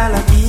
para la vida.